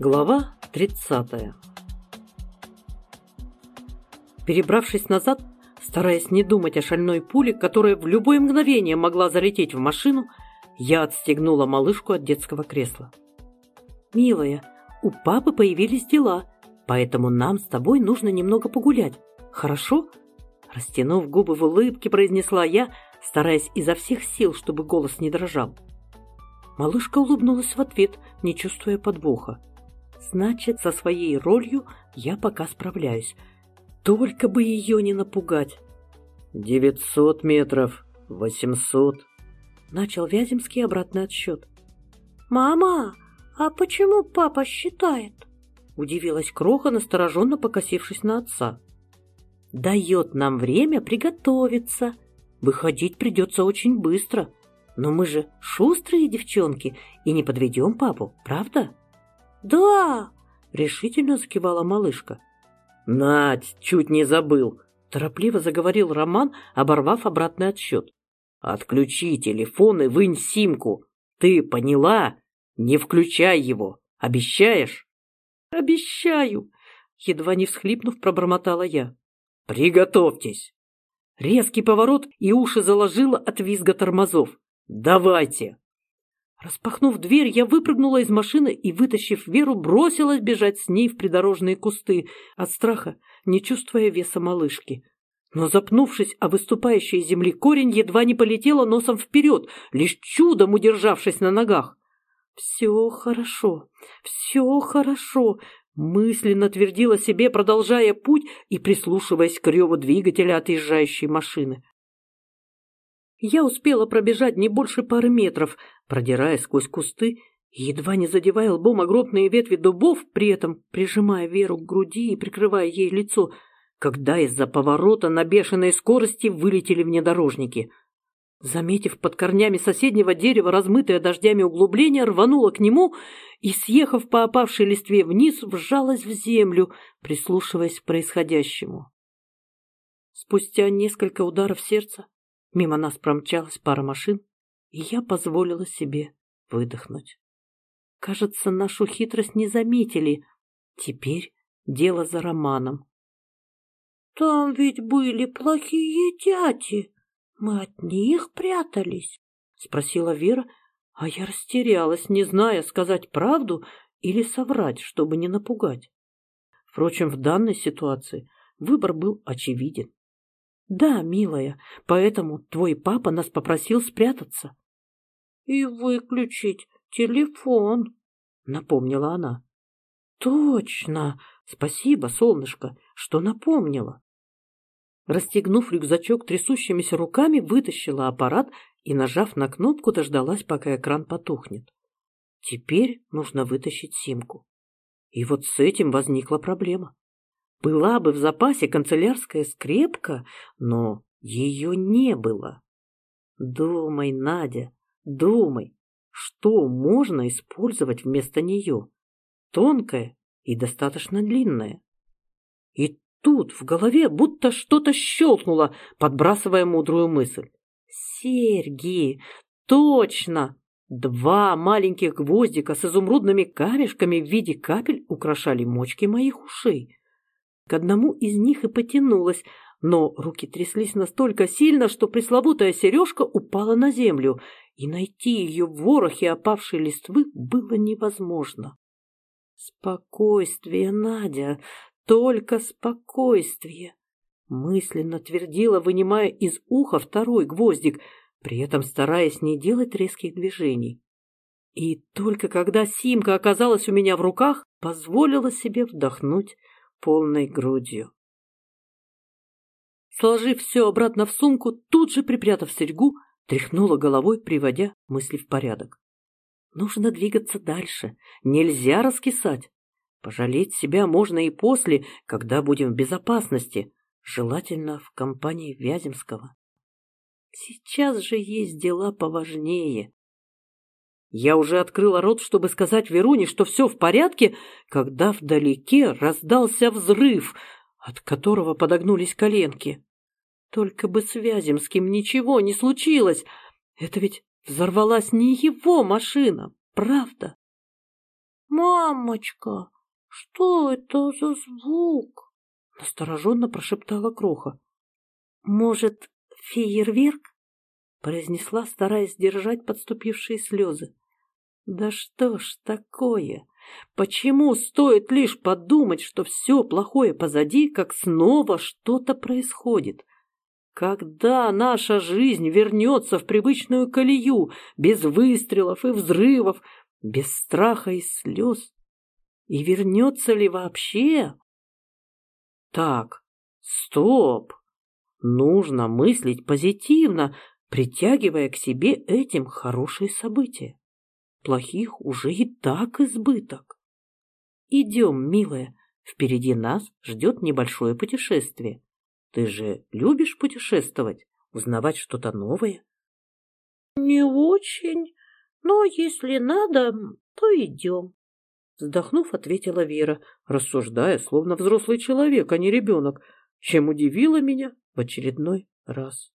Глава 30 Перебравшись назад, стараясь не думать о шальной пуле, которая в любое мгновение могла залететь в машину, я отстегнула малышку от детского кресла. «Милая, у папы появились дела, поэтому нам с тобой нужно немного погулять. Хорошо?» Растянув губы в улыбке, произнесла я, стараясь изо всех сил, чтобы голос не дрожал. Малышка улыбнулась в ответ, не чувствуя подвоха. Значит, со своей ролью я пока справляюсь. Только бы ее не напугать. «Девятьсот метров, восемьсот», — начал Вяземский обратный отсчет. «Мама, а почему папа считает?» — удивилась Кроха, настороженно покосившись на отца. «Дает нам время приготовиться. Выходить придется очень быстро. Но мы же шустрые девчонки и не подведем папу, правда?» «Да!» — решительно закивала малышка. «Надь, чуть не забыл!» — торопливо заговорил Роман, оборвав обратный отсчет. «Отключи телефон и вынь симку. Ты поняла? Не включай его. Обещаешь?» «Обещаю!» — едва не всхлипнув, пробормотала я. «Приготовьтесь!» Резкий поворот и уши заложило от визга тормозов. «Давайте!» Распахнув дверь, я выпрыгнула из машины и, вытащив Веру, бросилась бежать с ней в придорожные кусты, от страха, не чувствуя веса малышки. Но, запнувшись о выступающий из земли корень, едва не полетела носом вперед, лишь чудом удержавшись на ногах. «Все хорошо, все хорошо», — мысленно твердила себе, продолжая путь и прислушиваясь к реву двигателя отъезжающей машины. Я успела пробежать не больше пары метров, продираясь сквозь кусты, едва не задевая лбом огромные ветви дубов, при этом прижимая Веру к груди и прикрывая ей лицо, когда из-за поворота на бешеной скорости вылетели внедорожники. Заметив под корнями соседнего дерева размытое дождями углубление, рванула к нему и, съехав по опавшей листве вниз, вжалась в землю, прислушиваясь к происходящему. Спустя несколько ударов сердца Мимо нас промчалась пара машин, и я позволила себе выдохнуть. Кажется, нашу хитрость не заметили. Теперь дело за Романом. «Там ведь были плохие дяди. Мы от них прятались?» — спросила Вера, а я растерялась, не зная, сказать правду или соврать, чтобы не напугать. Впрочем, в данной ситуации выбор был очевиден. «Да, милая, поэтому твой папа нас попросил спрятаться». «И выключить телефон», — напомнила она. «Точно! Спасибо, солнышко, что напомнила». Расстегнув рюкзачок трясущимися руками, вытащила аппарат и, нажав на кнопку, дождалась, пока экран потухнет. Теперь нужно вытащить симку. И вот с этим возникла проблема. Была бы в запасе канцелярская скрепка, но ее не было. Думай, Надя, думай, что можно использовать вместо нее? Тонкое и достаточно длинное. И тут в голове будто что-то щелкнуло, подбрасывая мудрую мысль. Серьги! Точно! Два маленьких гвоздика с изумрудными камешками в виде капель украшали мочки моих ушей. К одному из них и потянулась, но руки тряслись настолько сильно, что пресловутая сережка упала на землю, и найти ее в ворохе опавшей листвы было невозможно. «Спокойствие, Надя, только спокойствие!» Мысленно твердила, вынимая из уха второй гвоздик, при этом стараясь не делать резких движений. И только когда Симка оказалась у меня в руках, позволила себе вдохнуть полной грудью. Сложив все обратно в сумку, тут же припрятав серьгу, тряхнула головой, приводя мысли в порядок. Нужно двигаться дальше, нельзя раскисать. Пожалеть себя можно и после, когда будем в безопасности, желательно в компании Вяземского. Сейчас же есть дела поважнее. Я уже открыла рот, чтобы сказать Веруне, что все в порядке, когда вдалеке раздался взрыв, от которого подогнулись коленки. Только бы с Вяземским ничего не случилось. Это ведь взорвалась не его машина, правда? «Мамочка, что это за звук?» — настороженно прошептала Кроха. «Может, фейерверк?» — произнесла, стараясь сдержать подступившие слезы. «Да что ж такое? Почему стоит лишь подумать, что все плохое позади, как снова что-то происходит? Когда наша жизнь вернется в привычную колею, без выстрелов и взрывов, без страха и слез? И вернется ли вообще? Так, стоп! Нужно мыслить позитивно, притягивая к себе этим хорошие события. Плохих уже и так избыток. Идем, милая, впереди нас ждет небольшое путешествие. Ты же любишь путешествовать, узнавать что-то новое? Не очень, но если надо, то идем. Вздохнув, ответила Вера, рассуждая, словно взрослый человек, а не ребенок, чем удивила меня в очередной раз.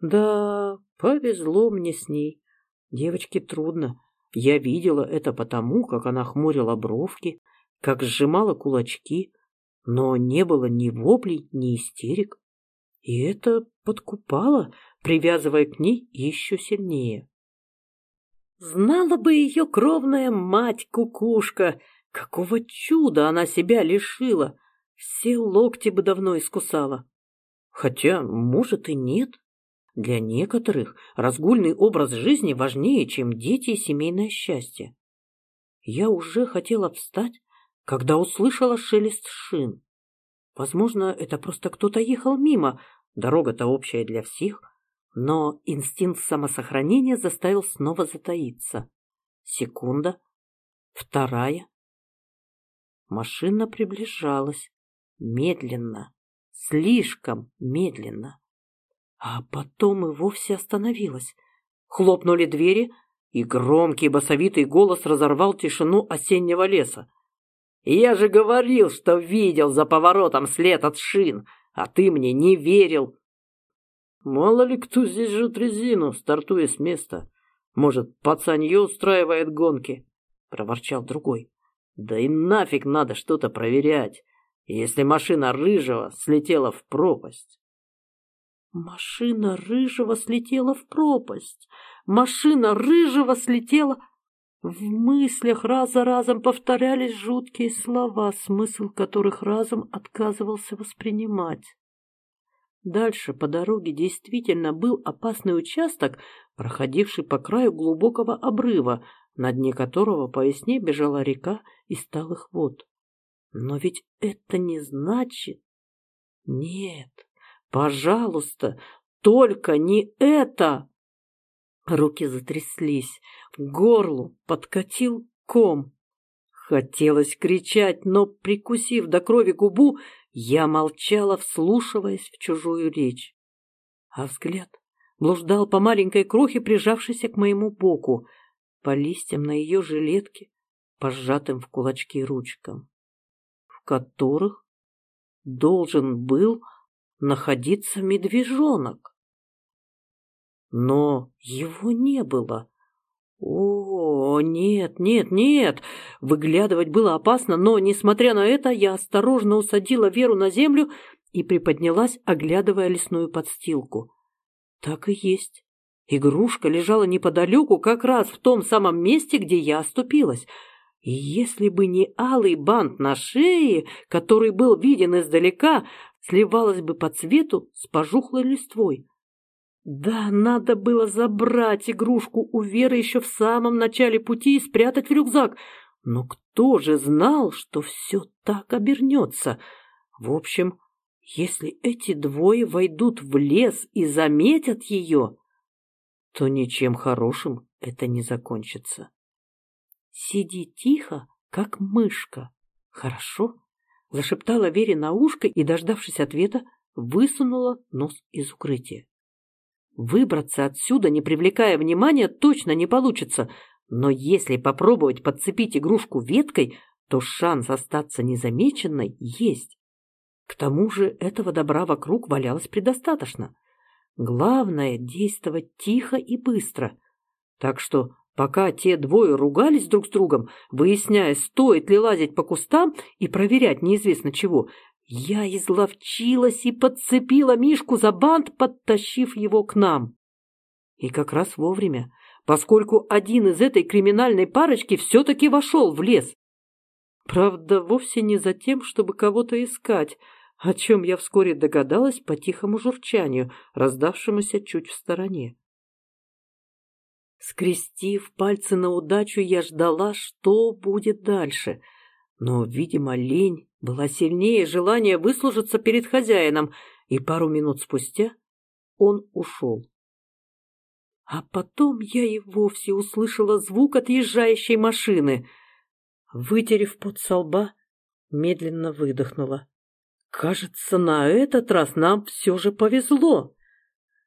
Да, повезло мне с ней. Девочке трудно. Я видела это потому, как она хмурила бровки, как сжимала кулачки, но не было ни воплей, ни истерик. И это подкупало, привязывая к ней еще сильнее. Знала бы ее кровная мать-кукушка, какого чуда она себя лишила, все локти бы давно искусала. Хотя, может, и нет. Для некоторых разгульный образ жизни важнее, чем дети и семейное счастье. Я уже хотела встать, когда услышала шелест шин. Возможно, это просто кто-то ехал мимо, дорога-то общая для всех, но инстинкт самосохранения заставил снова затаиться. Секунда, вторая. Машина приближалась, медленно, слишком медленно. А потом и вовсе остановилась. Хлопнули двери, и громкий басовитый голос разорвал тишину осеннего леса. «Я же говорил, что видел за поворотом след от шин, а ты мне не верил!» «Мало ли кто здесь жжет резину, стартуя с места. Может, пацанье устраивает гонки?» — проворчал другой. «Да и нафиг надо что-то проверять если машина Рыжего слетела в пропасть. Машина Рыжего слетела в пропасть. Машина Рыжего слетела... В мыслях раз за разом повторялись жуткие слова, смысл которых разом отказывался воспринимать. Дальше по дороге действительно был опасный участок, проходивший по краю глубокого обрыва, на дне которого по весне бежала река из талых вод. Но ведь это не значит... Нет, пожалуйста, только не это! Руки затряслись, к горлу подкатил ком. Хотелось кричать, но, прикусив до крови губу, я молчала, вслушиваясь в чужую речь. А взгляд блуждал по маленькой крохе, прижавшейся к моему боку, по листьям на ее жилетке, по сжатым в кулачки ручкам которых должен был находиться медвежонок. Но его не было. О, нет, нет, нет! Выглядывать было опасно, но, несмотря на это, я осторожно усадила Веру на землю и приподнялась, оглядывая лесную подстилку. Так и есть. Игрушка лежала неподалеку, как раз в том самом месте, где я оступилась — и если бы не алый бант на шее, который был виден издалека, сливалась бы по цвету с пожухлой листвой. Да, надо было забрать игрушку у Веры еще в самом начале пути и спрятать в рюкзак. Но кто же знал, что все так обернется? В общем, если эти двое войдут в лес и заметят ее, то ничем хорошим это не закончится. Сиди тихо, как мышка. Хорошо? Зашептала Вере на ушко и, дождавшись ответа, высунула нос из укрытия. Выбраться отсюда, не привлекая внимания, точно не получится, но если попробовать подцепить игрушку веткой, то шанс остаться незамеченной есть. К тому же этого добра вокруг валялось предостаточно. Главное — действовать тихо и быстро. Так что Пока те двое ругались друг с другом, выясняя, стоит ли лазить по кустам и проверять неизвестно чего, я изловчилась и подцепила Мишку за бант, подтащив его к нам. И как раз вовремя, поскольку один из этой криминальной парочки все-таки вошел в лес. Правда, вовсе не за тем, чтобы кого-то искать, о чем я вскоре догадалась по тихому журчанию, раздавшемуся чуть в стороне. Скрестив пальцы на удачу, я ждала, что будет дальше. Но, видимо, лень была сильнее желания выслужиться перед хозяином, и пару минут спустя он ушел. А потом я и вовсе услышала звук отъезжающей машины. Вытерев пот со лба, медленно выдохнула. Кажется, на этот раз нам все же повезло.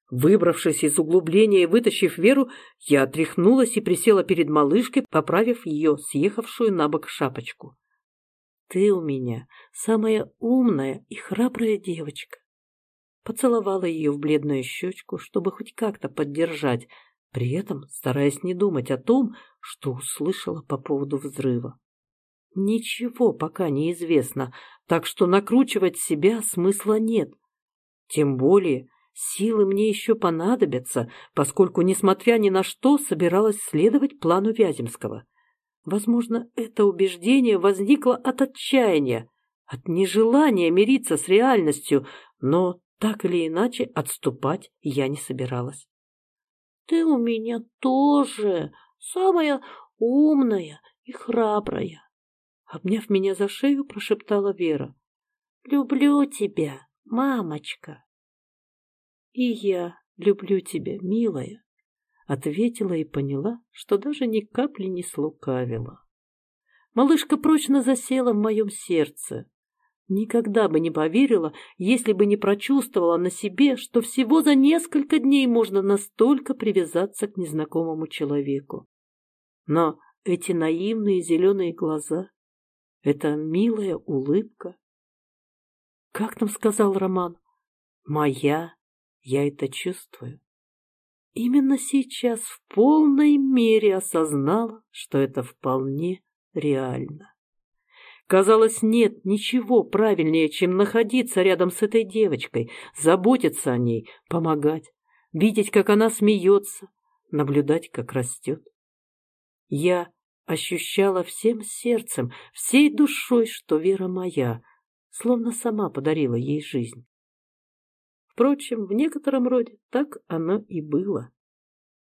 Выбравшись из углубления и вытащив Веру, я отряхнулась и присела перед малышкой, поправив ее съехавшую на бок шапочку. «Ты у меня самая умная и храбрая девочка». Поцеловала ее в бледную щечку, чтобы хоть как-то поддержать, при этом стараясь не думать о том, что услышала по поводу взрыва. Ничего пока не известно, так что накручивать себя смысла нет. Тем более Силы мне еще понадобятся, поскольку, несмотря ни на что, собиралась следовать плану Вяземского. Возможно, это убеждение возникло от отчаяния, от нежелания мириться с реальностью, но так или иначе отступать я не собиралась. «Ты у меня тоже самая умная и храбрая», обняв меня за шею, прошептала Вера. «Люблю тебя, мамочка». «И я люблю тебя, милая», — ответила и поняла, что даже ни капли не слукавила. Малышка прочно засела в моем сердце. Никогда бы не поверила, если бы не прочувствовала на себе, что всего за несколько дней можно настолько привязаться к незнакомому человеку. Но эти наивные зеленые глаза, эта милая улыбка. Как там сказал Роман? Моя я это чувствую. Именно сейчас в полной мере осознала, что это вполне реально. Казалось, нет ничего правильнее, чем находиться рядом с этой девочкой, заботиться о ней, помогать, видеть, как она смеется, наблюдать, как растет. Я ощущала всем сердцем, всей душой, что Вера моя, словно сама подарила ей жизнь. Впрочем, в некотором роде так оно и было.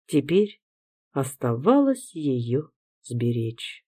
Теперь оставалось ее сберечь.